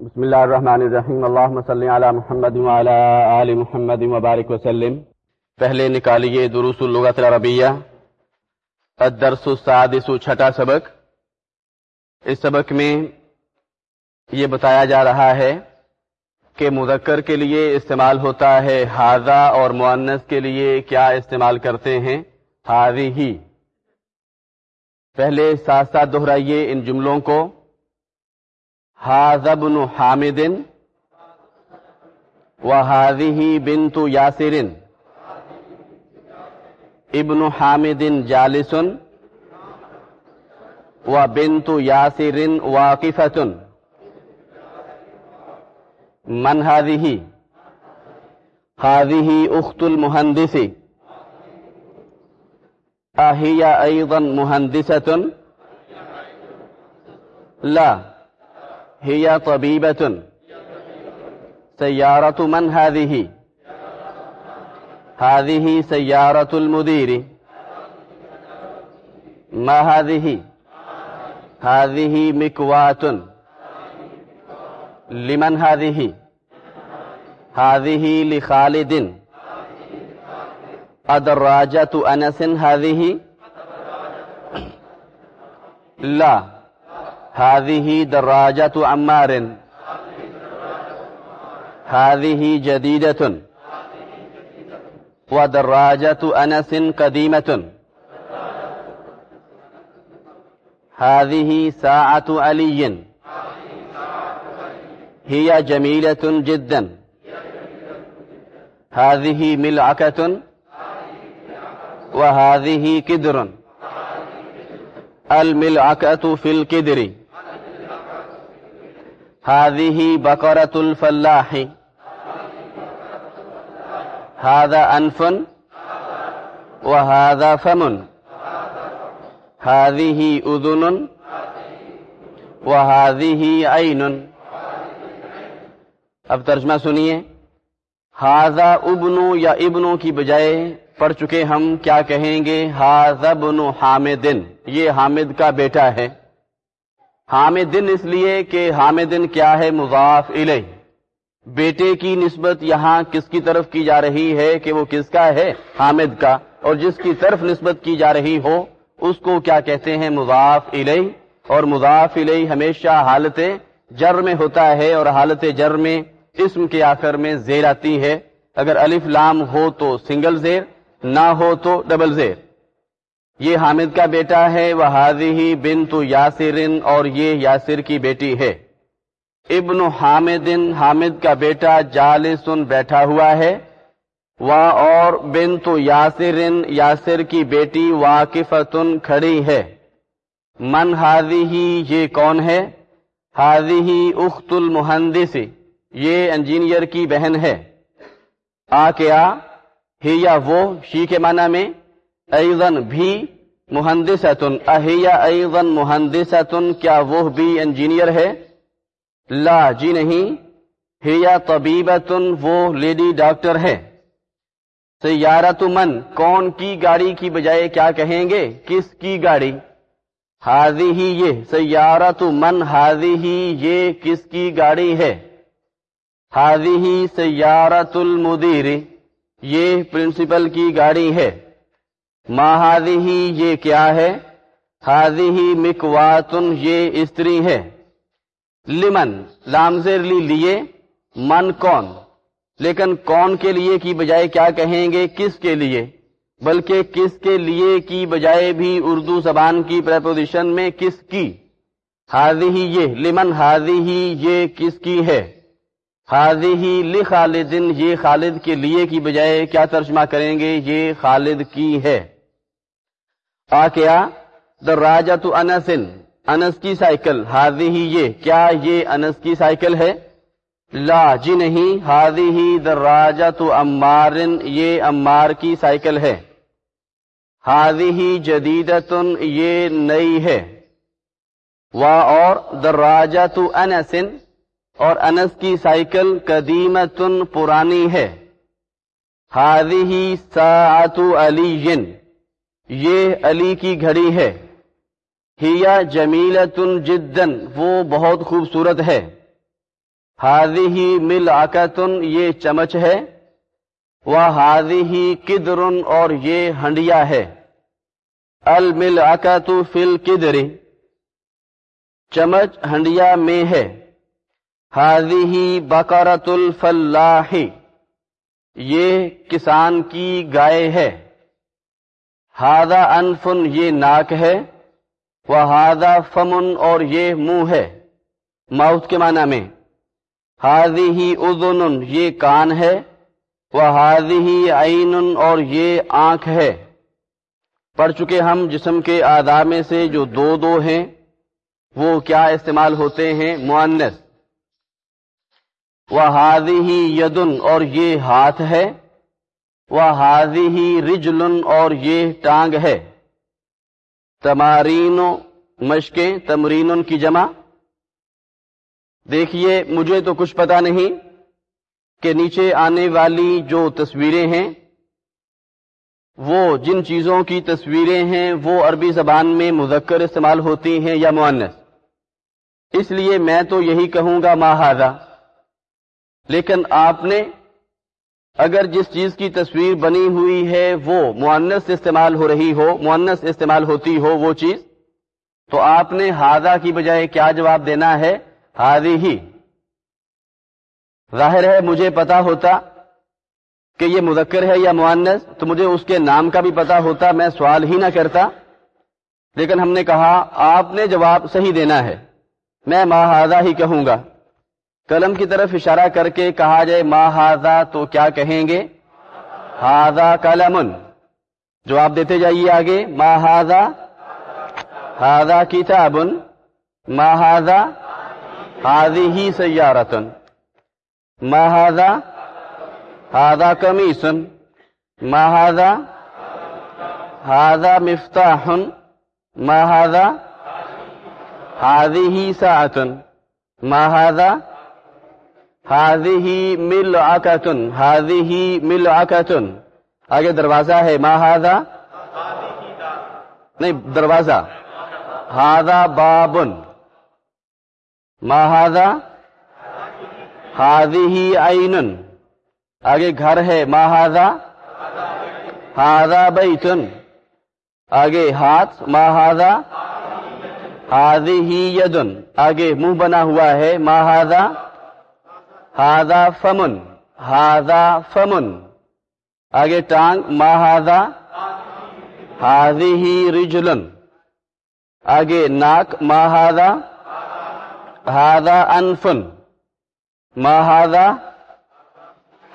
بسم اللہ الرحمن الرحیم. اللہم صلی علی محمد وعلی آل محمد وبارک وسلم. پہلے نکالیے دروس اللغت العربیہ. الدرس السادس چھٹا سبق. اس سبق میں یہ بتایا جا رہا ہے کہ مذکر کے لیے استعمال ہوتا ہے حاضہ اور معنس کے لیے کیا استعمال کرتے ہیں. حاضی ہی. پہلے ساتھ ساتھ دہرائیے ان جملوں کو. ابن حامد و حاضی بنت یاسر ابن حامد جالسن و بنت یاسر واقفتن من هذه؟ هذه أخت المهندس. أهي أيضا مهندسة. لا. هي طبيبة. سيارة من هذه؟ هذه سيارة المدير. ما هذه؟ هذه مكواه لمن هذه؟ هذه لخالد. أدراجة أنس هذه؟ لا. هذه دراجة عمار. هذه جديدة. ودراجة أنس قديمة. هذه ساعة علي. هي جميلة جدا. هذه ملعكة وهذه كدر. الملعكة في الكدر. هذه بقرة الفلاح. هذا أنف وهذا فم. هذه أذن وهذه عين. اب ترجمہ سنیے. ہاضا ابنو یا ابنو کی بجائے پڑھ چکے ہم کیا کہیں گے؟ ہاضا بنو حامدن یہ حامد کا بیٹا ہے. حامدن اس لیے کہ حامدن کیا ہے؟ مضاف الیہ۔ بیٹے کی نسبت یہاں کس کی طرف کی جا رہی ہے کہ وہ کس کا ہے؟ حامد کا۔ اور جس کی طرف نسبت کی جا رہی ہو، اس کو کیا کہتے ہیں؟ مضاف الیہ۔ اور مضاف الیہ ہمیشہ حالت جر میں ہوتا ہے اور حالت جر میں اسم کے آخر میں زیر آتی ہے۔ اگر الف لام ہو تو سنگل زیر، نہ ہو تو ڈبل زیر۔ یہ حامد کا بیٹا ہے وہ حاضی بن تو یاسرن، اور یہ یاسر کی بیٹی ہے۔ ابن حامدن، حامد کا بیٹا جالسن بیٹھا ہوا ہے۔ وہ اور بن تو یاسرن، یاسر کی بیٹی واقفتن کھڑی ہے۔ من حاضی ہی یہ کون ہے؟ حاضی ہی اخت المحندسی یہ انجینئر کی بہن ہے۔ آ کیا ہی یا وہ، شی کے معنی میں۔ ایزن بھی محندستن اہیا ایزن محندستن کیا وہ بھی انجینئر ہے؟ لا جی نہیں۔ ہیا طبیبتن وہ لیڈی ڈاکٹر ہے سیارت من، کون کی گاڑی کی بجائے کیا کہیں گے؟ کس کی گاڑی؟ حاضی ہی یہ سیارت من حاضی ہی یہ کس کی گاڑی ہے؟ حاضی ہی سیارت المدیر، یہ پرنسپل کی گاڑی ہے۔ ماں ہی یہ کیا ہے؟ حاضی ہی مکواتن یہ استری ہے۔ لمن لامزر لی لیے۔ من کون؟ لیکن کون کے لیے کی بجائے کیا کہیں گے؟ کس کے لیے؟ بلکہ کس کے لیے کی بجائے بھی اردو زبان کی پریپوزیشن میں کس کی؟ حاضی ہی یہ، لمن حاضی ہی یہ کس کی ہے؟ ہی لی خالدن، یہ خالد کے لیے کی بجائے کیا ترجمہ کریں گے؟ یہ خالد کی ہے۔ آ کیا دراجت انسن انس کی سائیکل حاضی ہی یہ، کیا یہ انس کی سائیکل ہے؟ لا جی نہیں حاضی ہی دراجت امارن یہ امار کی سائیکل ہے۔ حاضی ہی جدیدتن، یہ نئی ہے۔ وا اور دراجت انسن اور انس کی سائیکل قدیمتن پرانی ہے۔ ہی ساعت علی یہ علی کی گھڑی ہے۔ ہیا جمیلتن جدن وہ بہت خوبصورت ہے۔ ہادی ہی مل آکتن یہ چمچ ہے۔ وہ ہادی ہی کدرن اور یہ ہنڈیا ہے۔ المل اکت فل کدری چمچ ہنڈیا میں ہے۔ ہی بکرت الفلاح یہ کسان کی گائے ہے۔ ہادا انفن، یہ ناک ہے۔ وہ ہادا فمن، اور یہ منہ ہے۔ ماؤتھ کے معنی میں ہادی ہی ادن یہ کان ہے۔ وہ ہادی ہی عین، اور یہ آنکھ ہے۔ پڑھ چکے ہم جسم کے آدھا میں سے جو دو دو ہیں، وہ کیا استعمال ہوتے ہیں؟ معنس وہ ہادی ہی یدن اور یہ ہاتھ ہے وہ ہادی ہی رجلن اور یہ ٹانگ ہے۔ تمارین مشقیں تمرین کی جمع۔ دیکھیے، مجھے تو کچھ پتا نہیں کہ نیچے آنے والی جو تصویریں ہیں، وہ جن چیزوں کی تصویریں ہیں، وہ عربی زبان میں مذکر استعمال ہوتی ہیں یا معنس اس لیے میں تو یہی کہوں گا ماہدہ لیکن آپ نے اگر جس چیز کی تصویر بنی ہوئی ہے وہ معنس استعمال ہو رہی ہو معنس استعمال ہوتی ہو وہ چیز، تو آپ نے ہادہ کی بجائے کیا جواب دینا ہے؟ ہادی ہی۔ ظاہر ہے، مجھے پتا ہوتا کہ یہ مذکر ہے یا معنس تو مجھے اس کے نام کا بھی پتا ہوتا، میں سوال ہی نہ کرتا۔ لیکن ہم نے کہا، آپ نے جواب صحیح دینا ہے۔ میں ماہذا ہی کہوں گا۔ قلم کی طرف اشارہ کر کے کہا جائے ماہذا تو کیا کہیں گے؟ ہاضا کلمن جواب دیتے جائیے آگے ماہذا ہاضا کتابن ماہذا ہادی ہی سیارتن ماہذا ہاضا کمیسن ماہذا ہاضا مفتاحن ماہذا هذه ساعة ما هذا هذه ملعكة هذه ملعكة آگے دروازہ ہے، ما هذا؟ نہیں، دروازہ. هذا باب. ما هذا؟ هذه عين آگے گھر ہے، ما هذا؟ هذا بیت. آگے ہاتھ، ما هذا؟ ہادی ہی یدن آگے منہ بنا ہوا ہے، ما ہادا ہادا فمن ہادا فمن. آگے ٹانگ، ما ہادا ہادی ہی رجلن آگے ناک، ما ہادا ہادا انفن ما ہادا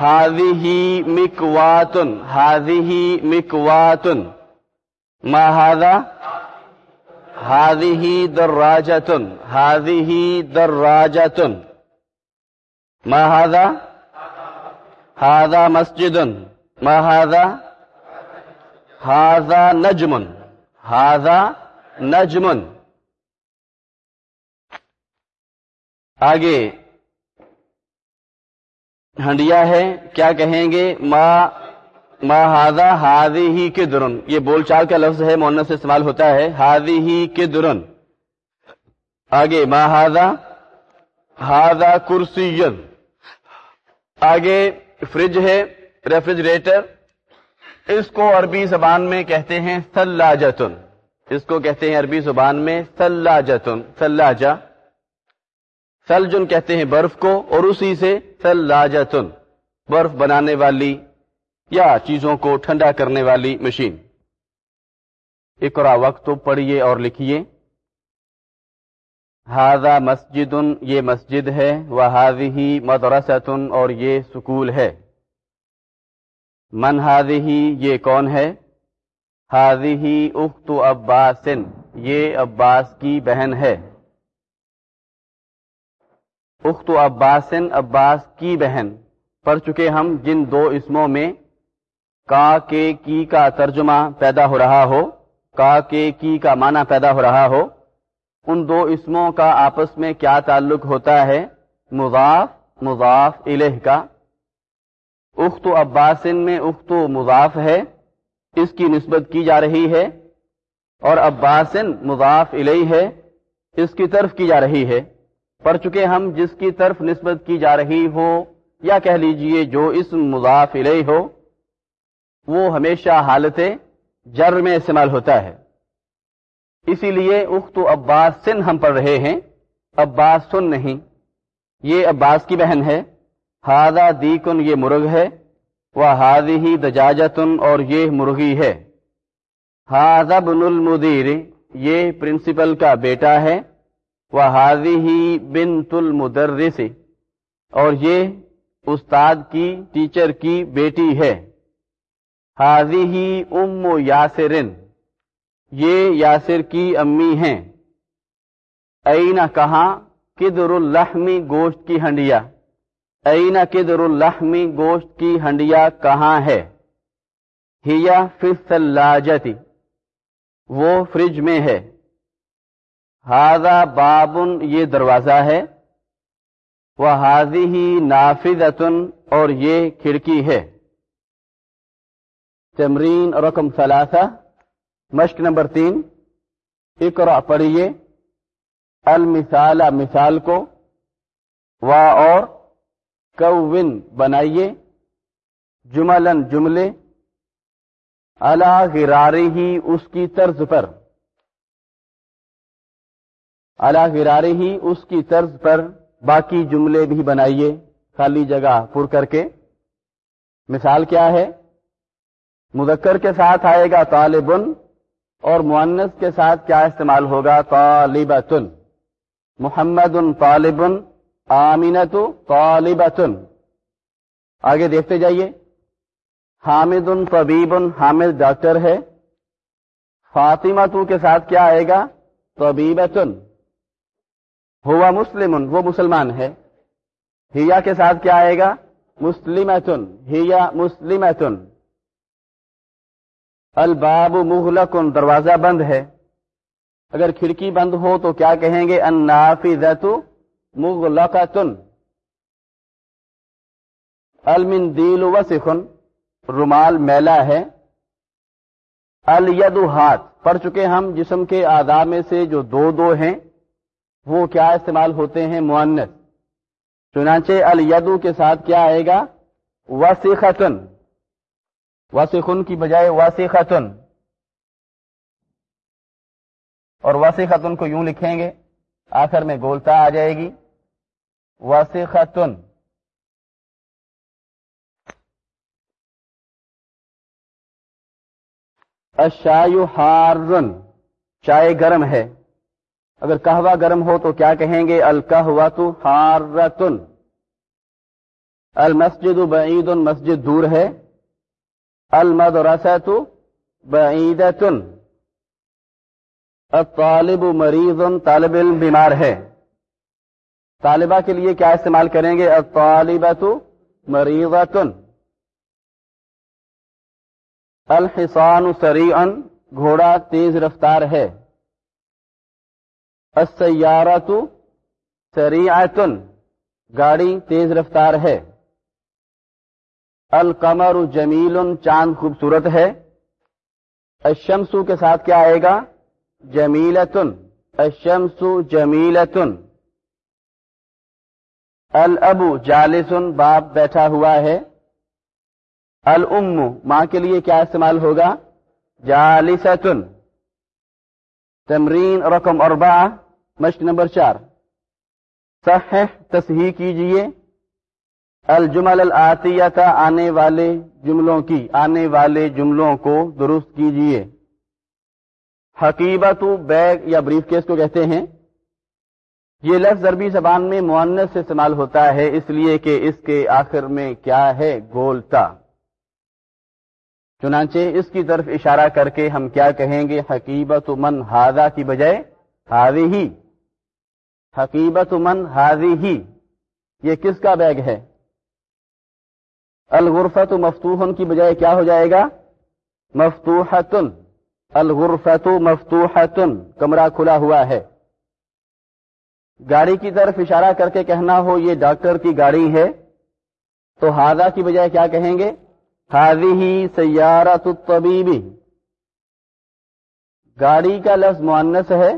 ہادی ہی مکواتن ہادی ہی مکواتن ما ہادا هذه دراجة. هذه دراجة. ما هذا؟ هذا مسجد. ما هذا؟ هذا نجم. هذا نجم. آگے، ہنڈیا ہے، کیا کہیں گے؟ ما ہاضا ہادی ہی کے درن یہ بول چال کا لفظ ہے مونس سے استعمال ہوتا ہے. ہادی ہی کے درن آگے، ما ہاضا ہاضا کرسی آگے فریج ہے ریفریجریٹر اس کو عربی زبان میں کہتے ہیں سلاجتن اس کو کہتے ہیں عربی زبان میں سلاجتن سلاجا سلجن کہتے ہیں برف کو اور اسی سے سلاجتن برف بنانے والی یا چیزوں کو ٹھنڈا کرنے والی مشین۔ اقرا وقت تو پڑھیے اور لکھیے۔ ہاضا مسجد، یہ مسجد ہے وہ حاضی ہی اور یہ سکول ہے۔ من حاضی ہی یہ کون ہے؟ حاضی ہی اخت عباسن، یہ عباس کی بہن ہے۔ اخت عباسن، عباس کی بہن۔ پڑھ چکے ہم جن دو اسموں میں، کا، کے، کی کا ترجمہ پیدا ہو رہا ہو، کا، کے، کی کا معنی پیدا ہو رہا ہو۔ ان دو اسموں کا آپس میں کیا تعلق ہوتا ہے؟ مضاف مضاف الہ کا۔ اخت و عباسن میں اخت و مضاف ہے۔ اس کی نسبت کی جا رہی ہے۔ اور عباسن مضاف الہ ہے۔ اس کی طرف کی جا رہی ہے۔ پڑھ چکے ہم جس کی طرف نسبت کی جا رہی ہو یا کہہ لیجیے جو اس مضاف الیہ ہو، وہ ہمیشہ حالت جر میں استعمال ہوتا ہے۔ اسی لیے اخت عباس سن ہم پڑھ رہے ہیں۔ عباس سن نہیں۔ یہ عباس کی بہن ہے۔ ہادہ دیکن، یہ مرغ ہے۔ وہ ہادی ہی دجاجتن، اور یہ مرغی ہے۔ ہاضا بن المدیر، یہ پرنسپل کا بیٹا ہے۔ وہ ہادی ہی بن تل اور یہ استاد کی، ٹیچر کی بیٹی ہے۔ حاضی ہی ام یاسرن۔ یہ یاسر کی امی ہیں۔ اینا کہاں؟ کدر الحمی گوشت کی ہنڈیا۔ اینا کدر الحمی گوشت کی ہنڈیا کہاں ہے؟ ہیا فلاجتی وہ فریج میں ہے۔ ہاضا بابن، یہ دروازہ ہے۔ وہ حاضی ہی نافذ اور یہ کھڑکی ہے۔ تمرین رقم ثلاثہ۔ مشق نمبر تین اقرا پڑھیے المثال، مثال کو، وا اور کون بنائیے جملن جملے اللہ غراری ہی اس کی طرز پر۔ اللہ غراری ہی اس کی طرز پر باقی جملے بھی بنائیے، خالی جگہ پر کر کے۔ مثال کیا ہے؟ مذکر کے ساتھ آئے گا طالبن اور معنس کے ساتھ کیا استعمال ہوگا؟ طالبتن. محمد طالبن آمینت طالبتن. آگے دیکھتے جائیے. حامد طبیب حامد ڈاکٹر ہے. فاطمہ تو کے ساتھ کیا آئے گا؟ طبیبتن. ہوا مسلم وہ مسلمان ہے. ہیا کے ساتھ کیا آئے گا؟ مسلم ہیا مسلم الباب مغلقن دروازہ بند ہے۔ اگر کھڑکی بند ہو تو کیا کہیں گے؟ النافذت مغلقتن المندیل وسخن رومال میلا ہے۔ الید ہاتھ، پڑھ چکے ہم جسم کے آداب میں سے جو دو دو ہیں، وہ کیا استعمال ہوتے ہیں؟ معنت چنانچہ الیدو کے ساتھ کیا آئے گا؟ وسیختن وسیخن کی بجائے وسیختن اور وسیختن کو یوں لکھیں گے، آخر میں گولتا آ جائے گی وسیختن اشایو ہارن چائے گرم ہے۔ اگر کہوا گرم ہو تو کیا کہیں گے؟ الکہوا تو ہارتن المسجد بعید، مسجد دور ہے۔ المدرسہ تو الطالب مریض طالب علم بیمار ہے. طالبہ کے لیے کیا استعمال کریں گے؟ الطالبہ تو مریضتن الحسان سریعن گھوڑا تیز رفتار ہے. السیارت سریعتن گاڑی تیز رفتار ہے. القمر جمیل چاند خوبصورت ہے۔ الشمس کے ساتھ کیا آئے گا؟ جمیلتن الشمس جمیلتن الابو جالسن باپ بیٹھا ہوا ہے۔ الام، ماں کے لیے کیا استعمال ہوگا؟ جالستن تمرین رقم اربعہ، مشق نمبر چار۔ صحیح تصحیح کیجیے۔ الجمل العطیتا آنے والے جملوں کی، آنے والے جملوں کو درست کیجیے۔ حقیبت بیگ یا بریف کیس کو کہتے ہیں۔ یہ لفظ عربی زبان میں معنس سے استعمال ہوتا ہے، اس لیے کہ اس کے آخر میں کیا ہے؟ گولتا چنانچہ اس کی طرف اشارہ کر کے ہم کیا کہیں گے؟ حقیبت من ہاضا کی بجائے ہاضی ہی۔ حقیبت من حاضی ہی۔ یہ کس کا بیگ ہے؟ الغرفت مفتوحن کی بجائے کیا ہو جائے گا؟ مفتوحتن الغرفت مفتوحتن کمرہ کھلا ہوا ہے۔ گاڑی کی طرف اشارہ کر کے کہنا ہو، یہ ڈاکٹر کی گاڑی ہے۔ تو ہاضا کی بجائے کیا کہیں گے؟ ہی سیارت الطبیبی گاڑی کا لفظ معنس ہے،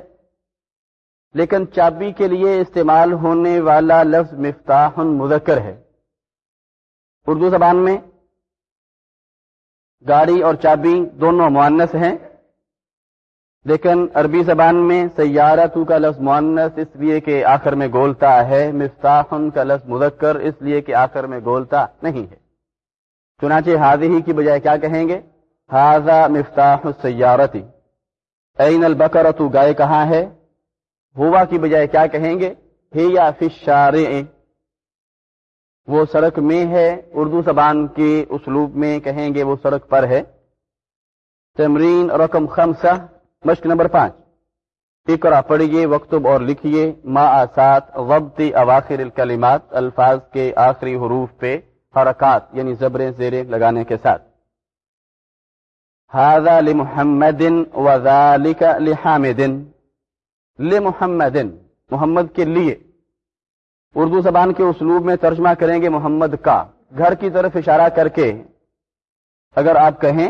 لیکن چابی کے لیے استعمال ہونے والا لفظ مفتاح مذکر ہے۔ اردو زبان میں گاڑی اور چابی دونوں معنس ہیں، لیکن عربی زبان میں سیارہ تو کا لفظ معنس اس لیے کہ آخر میں گولتا ہے، مفتاح کا لفظ مذکر اس لیے کہ آخر میں گولتا نہیں ہے۔ چنانچہ حاضی ہی کی بجائے کیا کہیں گے؟ حاضہ مفتاح سیارتی این البکر تو گائے کہاں ہے؟ ہوا کی بجائے کیا کہیں گے؟ ہی یا فشار وہ سڑک میں ہے، اردو زبان کے اسلوب میں کہیں گے وہ سڑک پر ہے۔ تمرین رقم خمسہ، مشق نمبر پانچ۔ اقرا، پڑھیے وقتب اور لکھیے۔ ما آسات، وقت اواخر الکلمات، الفاظ کے آخری حروف پہ حرکات یعنی زبریں زیریں لگانے کے ساتھ۔ هذا لمحمد وذلك لحامد۔ لمحمد، محمد کے لیے۔ اردو زبان کے اسلوب میں ترجمہ کریں گے محمد کا۔ گھر کی طرف اشارہ کر کے اگر آپ کہیں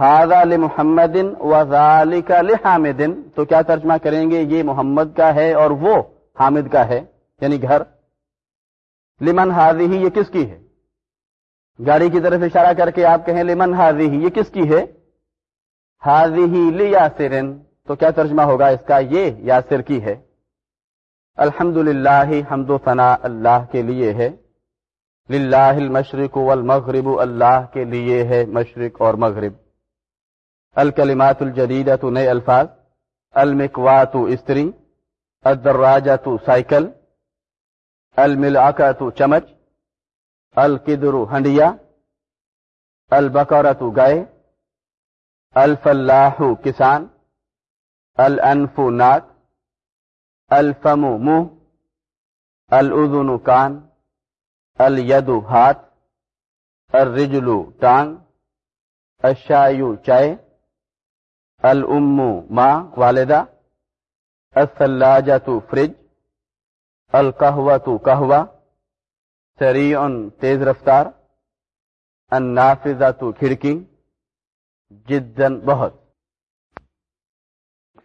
ہاضا لمحمد وذالک لحامد تو کیا ترجمہ کریں گے؟ یہ محمد کا ہے اور وہ حامد کا ہے یعنی گھر۔ لمن حاضی ہی یہ کس کی ہے؟ گاڑی کی طرف اشارہ کر کے آپ کہیں، لمن حاضی ہی یہ کس کی ہے؟ حاضی ہی لی یاسرن تو کیا ترجمہ ہوگا؟ اس کا یہ یاسر کی ہے۔ الحمد للہ حمد و ثنا اللہ کے لیے ہے۔ للہ المشرق والمغرب، اللہ کے لیے ہے مشرق اور مغرب۔ الکلمات الجدیدہ تو نئے الفاظ۔ المکوات استری الدراجہ تو سائیکل۔ الملعقہ تو چمچ۔ القدر، ہنڈیا۔ البقرہ تو گائے۔ الفلاح، کسان۔ الانف ناک الفم منہ الاذن کان الید ہاتھ الرجل ٹانگ الشایو چائے الام ماں والدہ الثلاجہ فرج القہوہ تو قہوہ سریع تیز رفتار النافذہ تو کھڑکی، جدا بہت۔